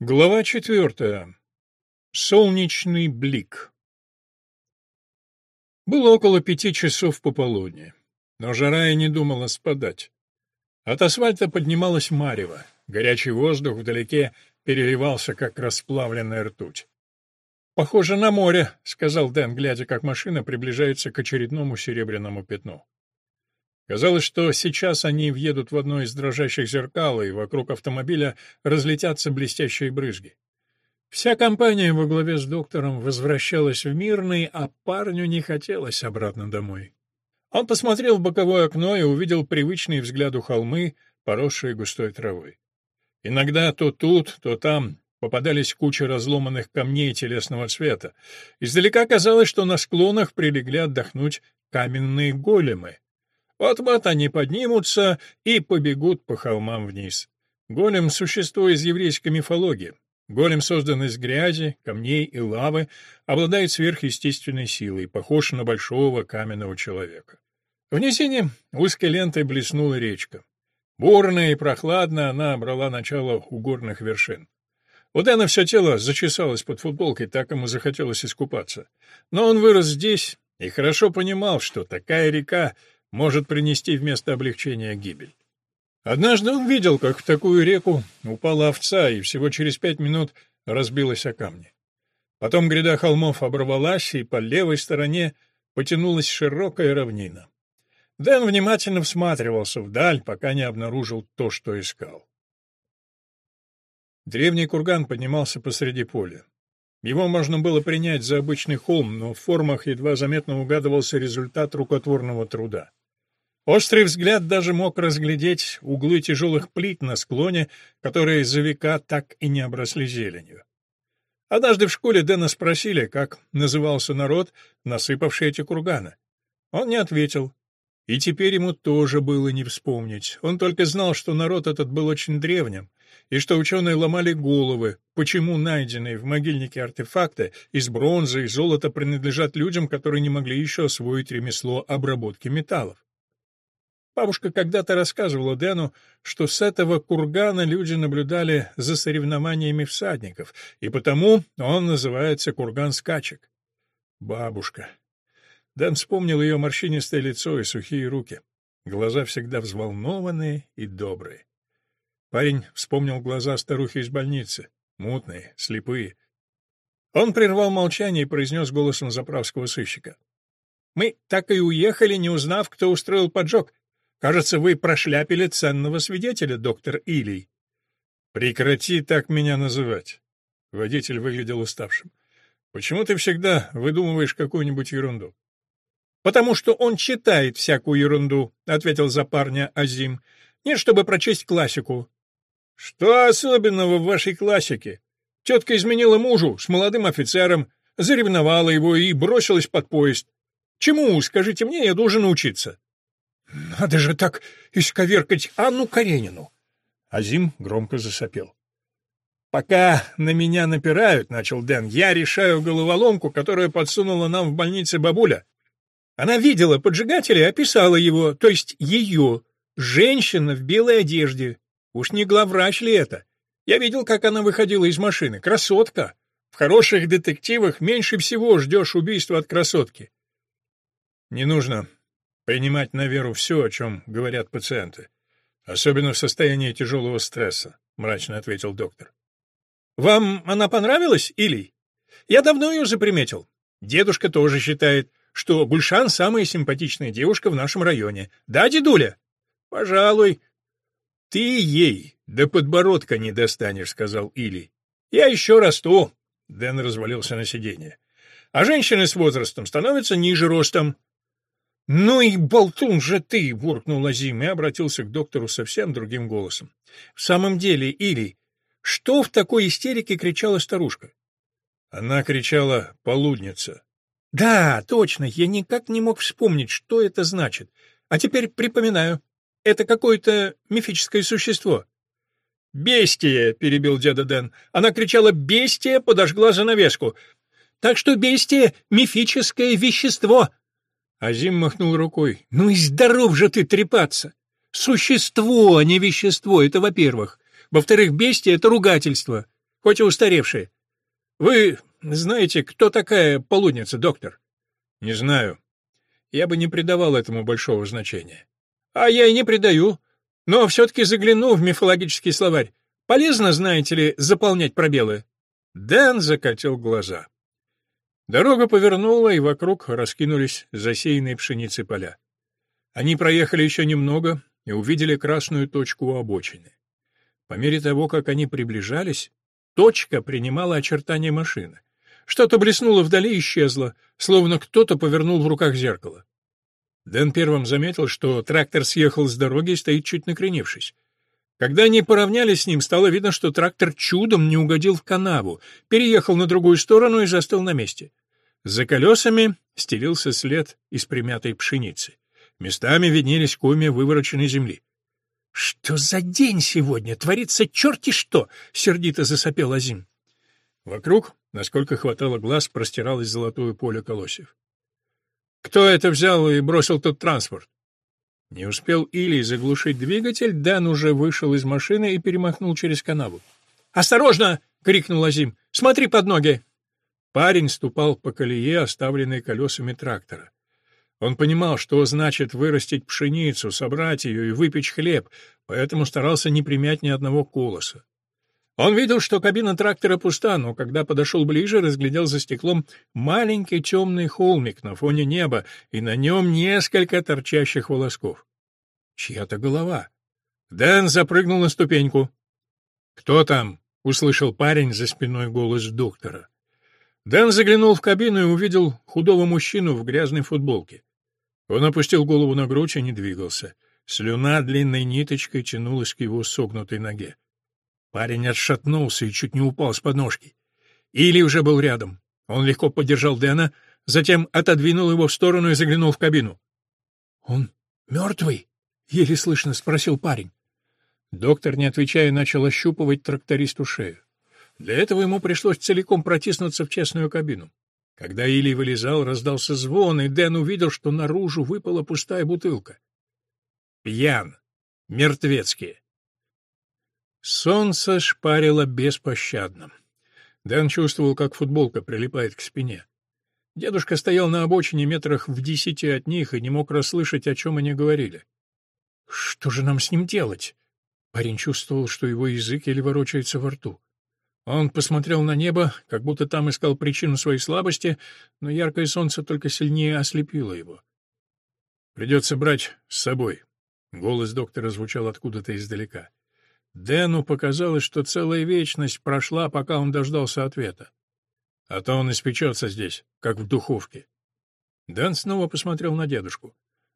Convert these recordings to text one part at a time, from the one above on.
Глава четвертая. Солнечный блик. Было около пяти часов пополудни, но жара и не думала спадать. От асфальта поднималась марево, горячий воздух вдалеке переливался, как расплавленная ртуть. «Похоже на море», — сказал Дэн, глядя, как машина приближается к очередному серебряному пятну. Казалось, что сейчас они въедут в одно из дрожащих зеркал, и вокруг автомобиля разлетятся блестящие брызги. Вся компания во главе с доктором возвращалась в Мирный, а парню не хотелось обратно домой. Он посмотрел в боковое окно и увидел привычные взгляду холмы, поросшие густой травой. Иногда то тут, то там попадались кучи разломанных камней телесного цвета. Издалека казалось, что на склонах прилегли отдохнуть каменные големы — вот-вот они поднимутся и побегут по холмам вниз. Голем — существо из еврейской мифологии. Голем создан из грязи, камней и лавы, обладает сверхъестественной силой, похож на большого каменного человека. В низине узкой лентой блеснула речка. Бурная и прохладная она брала начало у горных вершин. У Дэна все тело зачесалось под футболкой, так ему захотелось искупаться. Но он вырос здесь и хорошо понимал, что такая река может принести вместо облегчения гибель. Однажды он видел, как в такую реку упала овца и всего через пять минут разбилась о камни. Потом гряда холмов оборвалась, и по левой стороне потянулась широкая равнина. Дэн внимательно всматривался вдаль, пока не обнаружил то, что искал. Древний курган поднимался посреди поля. Его можно было принять за обычный холм, но в формах едва заметно угадывался результат рукотворного труда. Острый взгляд даже мог разглядеть углы тяжелых плит на склоне, которые за века так и не обросли зеленью. Однажды в школе Дэна спросили, как назывался народ, насыпавший эти курганы. Он не ответил. И теперь ему тоже было не вспомнить. Он только знал, что народ этот был очень древним, и что ученые ломали головы, почему найденные в могильнике артефакты из бронзы и золота принадлежат людям, которые не могли еще освоить ремесло обработки металлов. Бабушка когда-то рассказывала Дэну, что с этого кургана люди наблюдали за соревнованиями всадников, и потому он называется курган скачек. Бабушка. Дэн вспомнил ее морщинистое лицо и сухие руки. Глаза всегда взволнованные и добрые. Парень вспомнил глаза старухи из больницы, мутные, слепые. Он прервал молчание и произнес голосом заправского сыщика. «Мы так и уехали, не узнав, кто устроил поджог. Кажется, вы прошляпили ценного свидетеля, доктор Илий. Прекрати так меня называть. Водитель выглядел уставшим. Почему ты всегда выдумываешь какую-нибудь ерунду? Потому что он читает всякую ерунду, ответил за парня Азим. Нет, чтобы прочесть классику. Что особенного в вашей классике? Тетка изменила мужу с молодым офицером, заревновала его и бросилась под поезд. Чему, скажите мне, я должен учиться? Надо же так исковеркать Анну Каренину. Азим громко засопел. «Пока на меня напирают, — начал Дэн, — я решаю головоломку, которую подсунула нам в больнице бабуля. Она видела поджигателя и описала его, то есть ее, женщина в белой одежде. Уж не главврач ли это? Я видел, как она выходила из машины. Красотка. В хороших детективах меньше всего ждешь убийства от красотки. Не нужно принимать на веру все, о чем говорят пациенты, особенно в состоянии тяжелого стресса, мрачно ответил доктор. Вам она понравилась, Илий? Я давно ее заприметил. Дедушка тоже считает, что Гульшан самая симпатичная девушка в нашем районе. Да, дедуля? Пожалуй. Ты ей до подбородка не достанешь, сказал Илий. Я еще расту. Дэн развалился на сиденье. А женщины с возрастом становятся ниже ростом. «Ну и болтун же ты!» — буркнул Азим и обратился к доктору совсем другим голосом. «В самом деле, Или, что в такой истерике кричала старушка?» Она кричала «полудница». «Да, точно, я никак не мог вспомнить, что это значит. А теперь припоминаю. Это какое-то мифическое существо». «Бестия!» — перебил деда Дэн. «Она кричала «бестия!» подожгла занавеску. Так что бестия — мифическое вещество!» Азим махнул рукой. «Ну и здоров же ты трепаться! Существо, а не вещество, это во-первых. Во-вторых, бестия — это ругательство. хоть и устаревшие. Вы знаете, кто такая полудница, доктор? Не знаю. Я бы не придавал этому большого значения. А я и не придаю. Но все-таки загляну в мифологический словарь. Полезно, знаете ли, заполнять пробелы. Дэн закатил глаза. Дорога повернула, и вокруг раскинулись засеянные пшеницей поля. Они проехали еще немного и увидели красную точку у обочины. По мере того, как они приближались, точка принимала очертания машины. Что-то блеснуло вдали и исчезло, словно кто-то повернул в руках зеркало. Дэн первым заметил, что трактор съехал с дороги и стоит чуть накренившись. Когда они поравнялись с ним, стало видно, что трактор чудом не угодил в канаву, переехал на другую сторону и застыл на месте. За колесами стелился след из примятой пшеницы. Местами виднелись комья вывороченной земли. «Что за день сегодня? Творится черти что!» — сердито засопел Азим. Вокруг, насколько хватало глаз, простиралось золотое поле колосьев. «Кто это взял и бросил тут транспорт?» Не успел Илий заглушить двигатель, Дан уже вышел из машины и перемахнул через канаву. «Осторожно!» — крикнул Азим. «Смотри под ноги!» Парень ступал по колее, оставленной колесами трактора. Он понимал, что значит вырастить пшеницу, собрать ее и выпечь хлеб, поэтому старался не примять ни одного колоса. Он видел, что кабина трактора пуста, но когда подошел ближе, разглядел за стеклом маленький темный холмик на фоне неба, и на нем несколько торчащих волосков. Чья-то голова. Дэн запрыгнул на ступеньку. «Кто там?» — услышал парень за спиной голос доктора. Дэн заглянул в кабину и увидел худого мужчину в грязной футболке. Он опустил голову на грудь и не двигался. Слюна длинной ниточкой тянулась к его согнутой ноге. Парень отшатнулся и чуть не упал с подножки. Или уже был рядом. Он легко поддержал Дэна, затем отодвинул его в сторону и заглянул в кабину. «Он мертвый?» — еле слышно спросил парень. Доктор, не отвечая, начал ощупывать трактористу шею. Для этого ему пришлось целиком протиснуться в честную кабину. Когда Или вылезал, раздался звон, и Дэн увидел, что наружу выпала пустая бутылка. Пьян. Мертвецкие. Солнце шпарило беспощадно. Дэн чувствовал, как футболка прилипает к спине. Дедушка стоял на обочине метрах в десяти от них и не мог расслышать, о чем они говорили. «Что же нам с ним делать?» Парень чувствовал, что его язык еле ворочается во рту. Он посмотрел на небо, как будто там искал причину своей слабости, но яркое солнце только сильнее ослепило его. «Придется брать с собой», — голос доктора звучал откуда-то издалека. Дэну показалось, что целая вечность прошла, пока он дождался ответа. А то он испечется здесь, как в духовке. Дэн снова посмотрел на дедушку.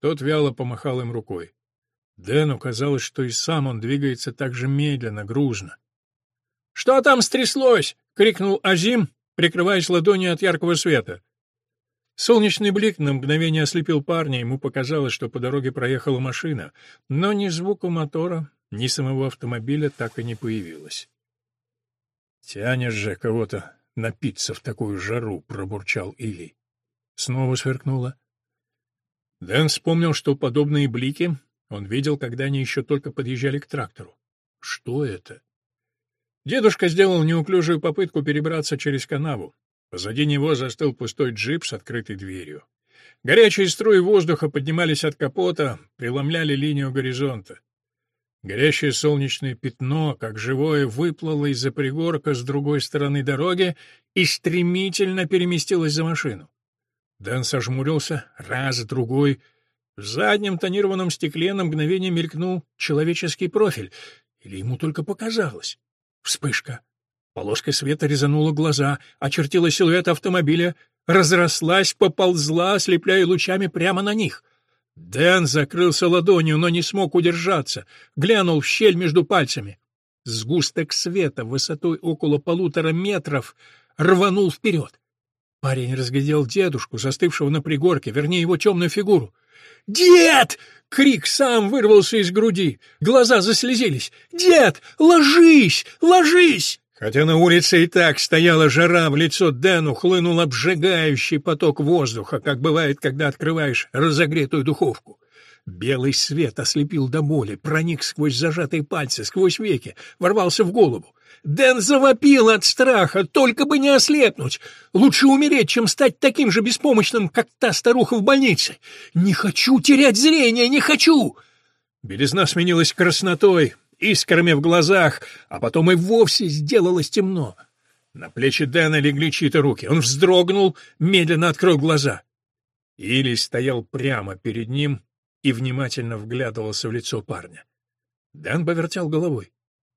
Тот вяло помахал им рукой. Дэну казалось, что и сам он двигается так же медленно, грузно. «Что там стряслось?» — крикнул Азим, прикрываясь ладонью от яркого света. Солнечный блик на мгновение ослепил парня, ему показалось, что по дороге проехала машина, но ни звука мотора, ни самого автомобиля так и не появилось. «Тянешь же кого-то напиться в такую жару», — пробурчал Или. Снова сверкнуло. Дэн вспомнил, что подобные блики он видел, когда они еще только подъезжали к трактору. Что это? Дедушка сделал неуклюжую попытку перебраться через канаву. Позади него застыл пустой джип с открытой дверью. Горячие струи воздуха поднимались от капота, преломляли линию горизонта. Горящее солнечное пятно, как живое, выплыло из-за пригорка с другой стороны дороги и стремительно переместилось за машину. Дэн сожмурился, раз, другой. В заднем тонированном стекле на мгновение мелькнул человеческий профиль, или ему только показалось. Вспышка. Полоска света резанула глаза, очертила силуэт автомобиля, разрослась, поползла, ослепляя лучами прямо на них. Дэн закрылся ладонью, но не смог удержаться, глянул в щель между пальцами. Сгусток света высотой около полутора метров рванул вперед. Парень разглядел дедушку, застывшего на пригорке, вернее, его темную фигуру. «Дед!» — крик сам вырвался из груди. Глаза заслезились. «Дед, ложись! Ложись!» Хотя на улице и так стояла жара, в лицо Дэну хлынул обжигающий поток воздуха, как бывает, когда открываешь разогретую духовку. Белый свет ослепил до боли, проник сквозь зажатые пальцы, сквозь веки, ворвался в голову. Дэн завопил от страха, только бы не ослепнуть. Лучше умереть, чем стать таким же беспомощным, как та старуха в больнице. Не хочу терять зрение, не хочу!» Белизна сменилась краснотой, искрами в глазах, а потом и вовсе сделалось темно. На плечи Дэна легли чьи-то руки. Он вздрогнул, медленно открыл глаза. Или стоял прямо перед ним и внимательно вглядывался в лицо парня. Дэн повертел головой.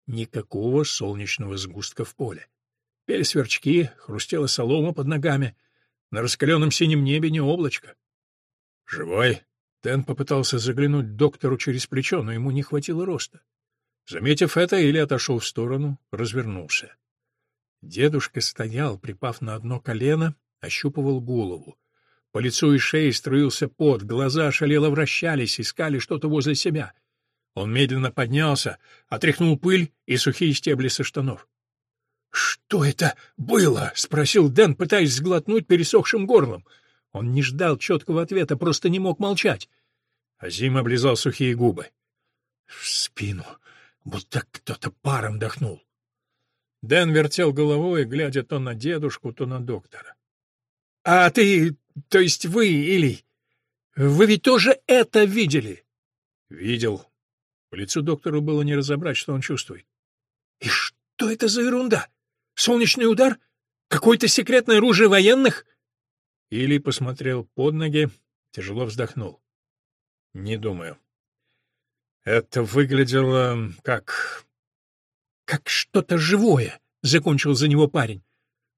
Никакого солнечного сгустка в поле. Пели сверчки, хрустела солома под ногами. На раскаленном синем небе не облачко. «Живой?» Дэн попытался заглянуть доктору через плечо, но ему не хватило роста. Заметив это, Или отошел в сторону, развернулся. Дедушка стоял, припав на одно колено, ощупывал голову. По лицу и шее струился пот, глаза шалело вращались, искали что-то возле себя. Он медленно поднялся, отряхнул пыль и сухие стебли со штанов. «Что это было?» — спросил Дэн, пытаясь сглотнуть пересохшим горлом. Он не ждал четкого ответа, просто не мог молчать. Азим облизал сухие губы. В спину, будто кто-то паром дохнул. Дэн вертел головой, глядя то на дедушку, то на доктора. — А ты, то есть вы, Илий, вы ведь тоже это видели? — Видел. По лицу доктора было не разобрать, что он чувствует. — И что это за ерунда? Солнечный удар? Какое-то секретное оружие военных? Илий посмотрел под ноги, тяжело вздохнул. — Не думаю. Это выглядело как как что-то живое, — закончил за него парень.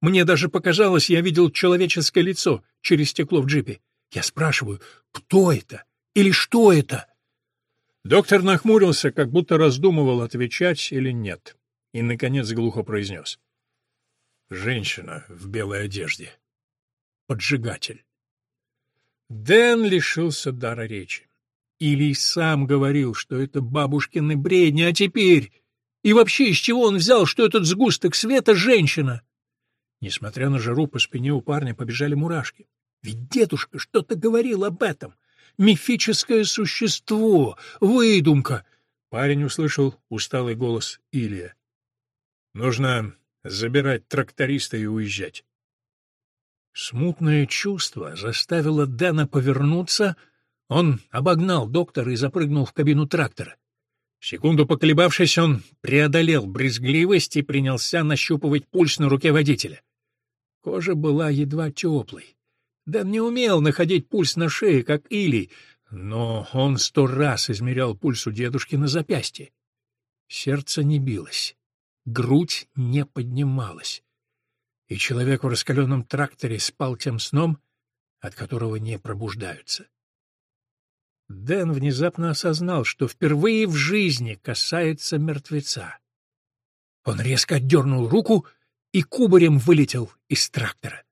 Мне даже показалось, я видел человеческое лицо через стекло в джипе. Я спрашиваю, кто это или что это? Доктор нахмурился, как будто раздумывал, отвечать или нет, и, наконец, глухо произнес. Женщина в белой одежде. Поджигатель. Дэн лишился дара речи. Или сам говорил, что это бабушкины бредни, а теперь... И вообще, из чего он взял, что этот сгусток света — женщина? Несмотря на жару, по спине у парня побежали мурашки. Ведь дедушка что-то говорил об этом. Мифическое существо, выдумка. Парень услышал усталый голос Илия. Нужно забирать тракториста и уезжать. Смутное чувство заставило Дэна повернуться. Он обогнал доктора и запрыгнул в кабину трактора. Секунду поколебавшись, он преодолел брезгливость и принялся нащупывать пульс на руке водителя. Кожа была едва теплой. Дэн не умел находить пульс на шее, как Или, но он сто раз измерял пульс у дедушки на запястье. Сердце не билось, грудь не поднималась. И человек в раскаленном тракторе спал тем сном, от которого не пробуждаются. Дэн внезапно осознал, что впервые в жизни касается мертвеца. Он резко отдернул руку и кубарем вылетел из трактора.